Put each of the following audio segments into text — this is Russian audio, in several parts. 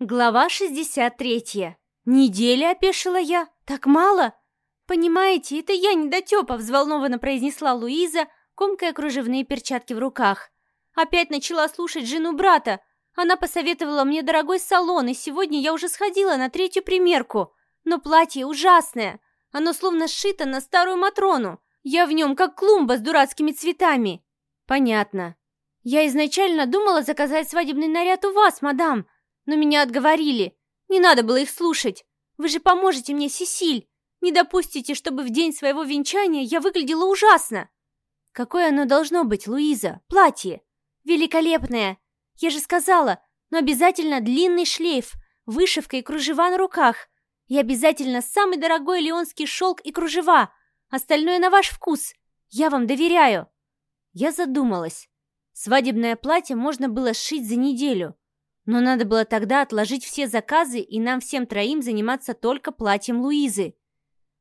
Глава 63. «Неделя?» — опешила я. «Так мало?» «Понимаете, это я недотепа», — взволнованно произнесла Луиза, комкая кружевные перчатки в руках. Опять начала слушать жену брата. Она посоветовала мне дорогой салон, и сегодня я уже сходила на третью примерку. Но платье ужасное. Оно словно сшито на старую Матрону. Я в нем как клумба с дурацкими цветами. Понятно. Я изначально думала заказать свадебный наряд у вас, мадам, но меня отговорили. Не надо было их слушать. Вы же поможете мне, Сесиль. Не допустите, чтобы в день своего венчания я выглядела ужасно. Какое оно должно быть, Луиза? Платье. Великолепное. Я же сказала, но обязательно длинный шлейф, вышивка и кружева на руках. И обязательно самый дорогой леонский шелк и кружева. Остальное на ваш вкус. Я вам доверяю. Я задумалась. Свадебное платье можно было сшить за неделю. Но надо было тогда отложить все заказы и нам всем троим заниматься только платьем Луизы.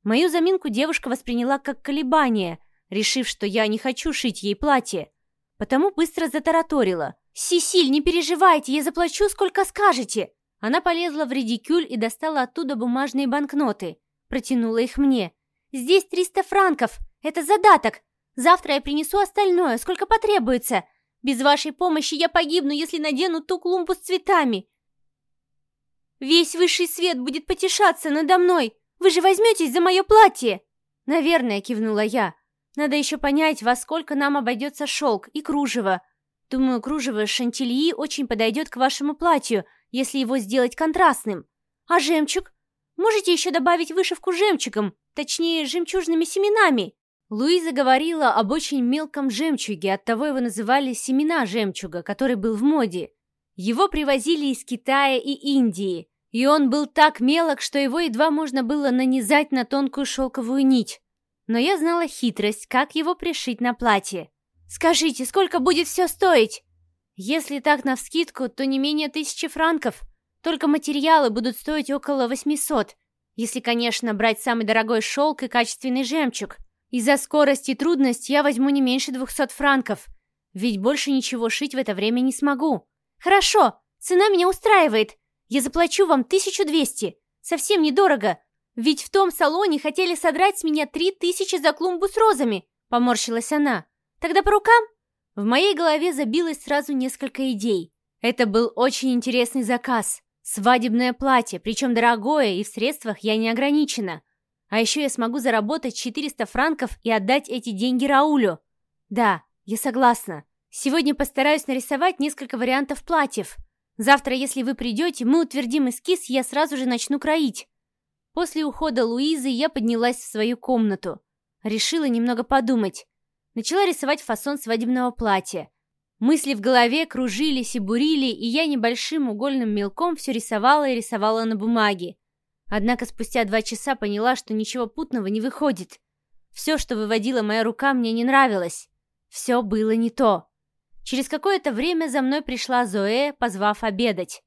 Мою заминку девушка восприняла как колебание, решив, что я не хочу шить ей платье. Потому быстро затараторила. «Сисиль, не переживайте, я заплачу, сколько скажете!» Она полезла в редикюль и достала оттуда бумажные банкноты. Протянула их мне. «Здесь 300 франков. Это задаток. Завтра я принесу остальное, сколько потребуется. Без вашей помощи я погибну, если надену ту клумбу с цветами. Весь высший свет будет потешаться надо мной. Вы же возьметесь за мое платье!» «Наверное», — кивнула я. «Надо еще понять, во сколько нам обойдется шелк и кружево. Думаю, кружево шантильи очень подойдет к вашему платью, если его сделать контрастным. А жемчуг? Можете еще добавить вышивку жемчугом, точнее, жемчужными семенами?» Луиза говорила об очень мелком жемчуге, оттого его называли «семена жемчуга», который был в моде. Его привозили из Китая и Индии, и он был так мелок, что его едва можно было нанизать на тонкую шелковую нить. Но я знала хитрость, как его пришить на платье. «Скажите, сколько будет все стоить?» «Если так навскидку, то не менее тысячи франков. Только материалы будут стоить около 800, если, конечно, брать самый дорогой шелк и качественный жемчуг». Из-за скорости и трудность я возьму не меньше двухсот франков, ведь больше ничего шить в это время не смогу. Хорошо, цена меня устраивает. Я заплачу вам 1200. Совсем недорого. Ведь в том салоне хотели содрать с меня три тысячи за клумбу с розами, поморщилась она. Тогда по рукам? В моей голове забилось сразу несколько идей. Это был очень интересный заказ. Свадебное платье, причем дорогое, и в средствах я не ограничена. А еще я смогу заработать 400 франков и отдать эти деньги Раулю. Да, я согласна. Сегодня постараюсь нарисовать несколько вариантов платьев. Завтра, если вы придете, мы утвердим эскиз, я сразу же начну кроить. После ухода Луизы я поднялась в свою комнату. Решила немного подумать. Начала рисовать фасон свадебного платья. Мысли в голове кружились и бурили, и я небольшим угольным мелком все рисовала и рисовала на бумаге. Однако спустя два часа поняла, что ничего путного не выходит. Все, что выводила моя рука, мне не нравилось. Все было не то. Через какое-то время за мной пришла Зоэ, позвав обедать.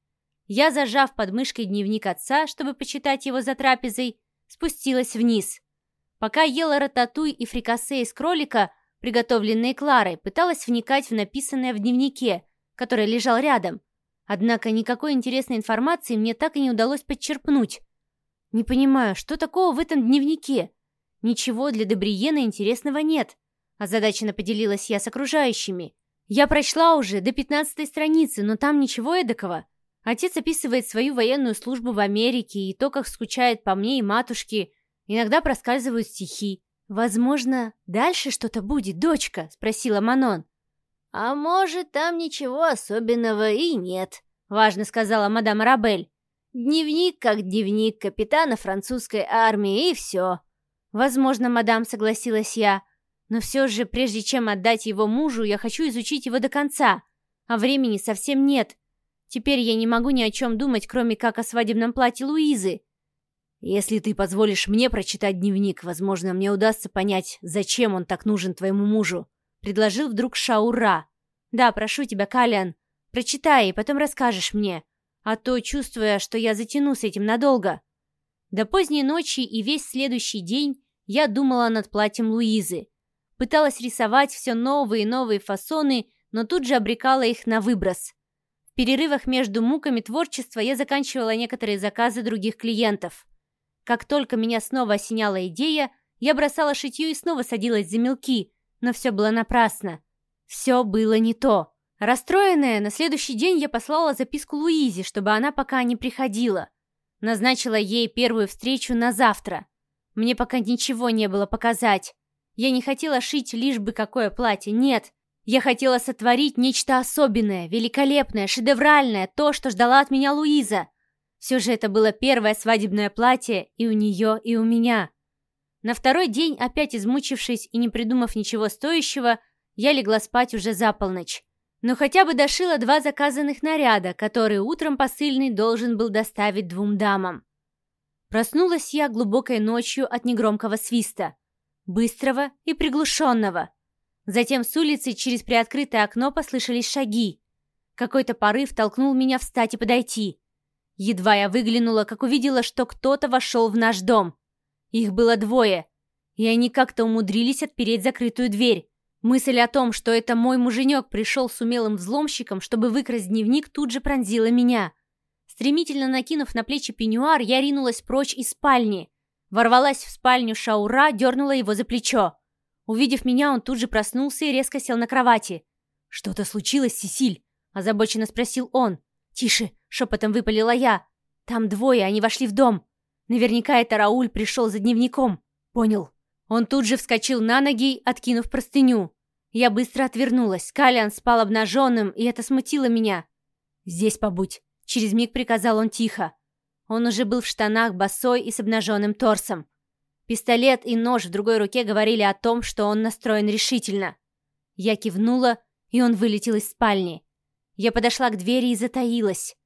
Я, зажав под мышкой дневник отца, чтобы почитать его за трапезой, спустилась вниз. Пока ела рататуй и фрикасе из кролика, приготовленные Кларой, пыталась вникать в написанное в дневнике, который лежал рядом. Однако никакой интересной информации мне так и не удалось подчерпнуть. «Не понимаю, что такого в этом дневнике? Ничего для Дебриена интересного нет», озадаченно поделилась я с окружающими. «Я прочла уже до пятнадцатой страницы, но там ничего эдакого. Отец описывает свою военную службу в Америке и то, как скучает по мне и матушке. Иногда проскальзывают стихи. «Возможно, дальше что-то будет, дочка?» — спросила Манон. «А может, там ничего особенного и нет», — важно сказала мадам Рабель. Дневник как дневник капитана французской армии, и все. Возможно, мадам, согласилась я. Но все же, прежде чем отдать его мужу, я хочу изучить его до конца. А времени совсем нет. Теперь я не могу ни о чем думать, кроме как о свадебном платье Луизы. Если ты позволишь мне прочитать дневник, возможно, мне удастся понять, зачем он так нужен твоему мужу. Предложил вдруг Шаура. Да, прошу тебя, Калиан, прочитай и потом расскажешь мне а то чувствуя, что я затяну с этим надолго. До поздней ночи и весь следующий день я думала над платьем Луизы. Пыталась рисовать все новые и новые фасоны, но тут же обрекала их на выброс. В перерывах между муками творчества я заканчивала некоторые заказы других клиентов. Как только меня снова осеняла идея, я бросала шитье и снова садилась за мелки, но все было напрасно. Все было не то. Расстроенная, на следующий день я послала записку Луизе, чтобы она пока не приходила. Назначила ей первую встречу на завтра. Мне пока ничего не было показать. Я не хотела шить лишь бы какое платье, нет. Я хотела сотворить нечто особенное, великолепное, шедевральное, то, что ждала от меня Луиза. Все же это было первое свадебное платье и у нее, и у меня. На второй день, опять измучившись и не придумав ничего стоящего, я легла спать уже за полночь. Но хотя бы дошила два заказанных наряда, которые утром посыльный должен был доставить двум дамам. Проснулась я глубокой ночью от негромкого свиста, быстрого и приглушенного. Затем с улицы через приоткрытое окно послышались шаги. Какой-то порыв толкнул меня встать и подойти. Едва я выглянула, как увидела, что кто-то вошел в наш дом. Их было двое, и они как-то умудрились отпереть закрытую дверь. Мысль о том, что это мой муженек пришел с умелым взломщиком, чтобы выкрасть дневник, тут же пронзила меня. Стремительно накинув на плечи пеньюар, я ринулась прочь из спальни. Ворвалась в спальню Шаура, дернула его за плечо. Увидев меня, он тут же проснулся и резко сел на кровати. «Что-то случилось, Сесиль?» – озабоченно спросил он. «Тише!» – шепотом выпалила я. «Там двое, они вошли в дом. Наверняка это Рауль пришел за дневником». «Понял». Он тут же вскочил на ноги, откинув простыню. Я быстро отвернулась. Калиан спал обнаженным, и это смутило меня. «Здесь побудь», — через миг приказал он тихо. Он уже был в штанах, босой и с обнаженным торсом. Пистолет и нож в другой руке говорили о том, что он настроен решительно. Я кивнула, и он вылетел из спальни. Я подошла к двери и затаилась.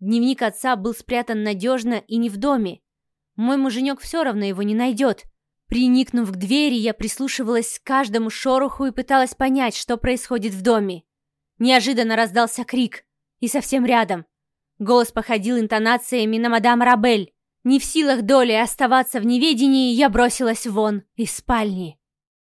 Дневник отца был спрятан надежно и не в доме. Мой муженек все равно его не найдет. Приникнув к двери, я прислушивалась к каждому шороху и пыталась понять, что происходит в доме. Неожиданно раздался крик. И совсем рядом. Голос походил интонациями на мадам Рабель. Не в силах доли оставаться в неведении, я бросилась вон из спальни.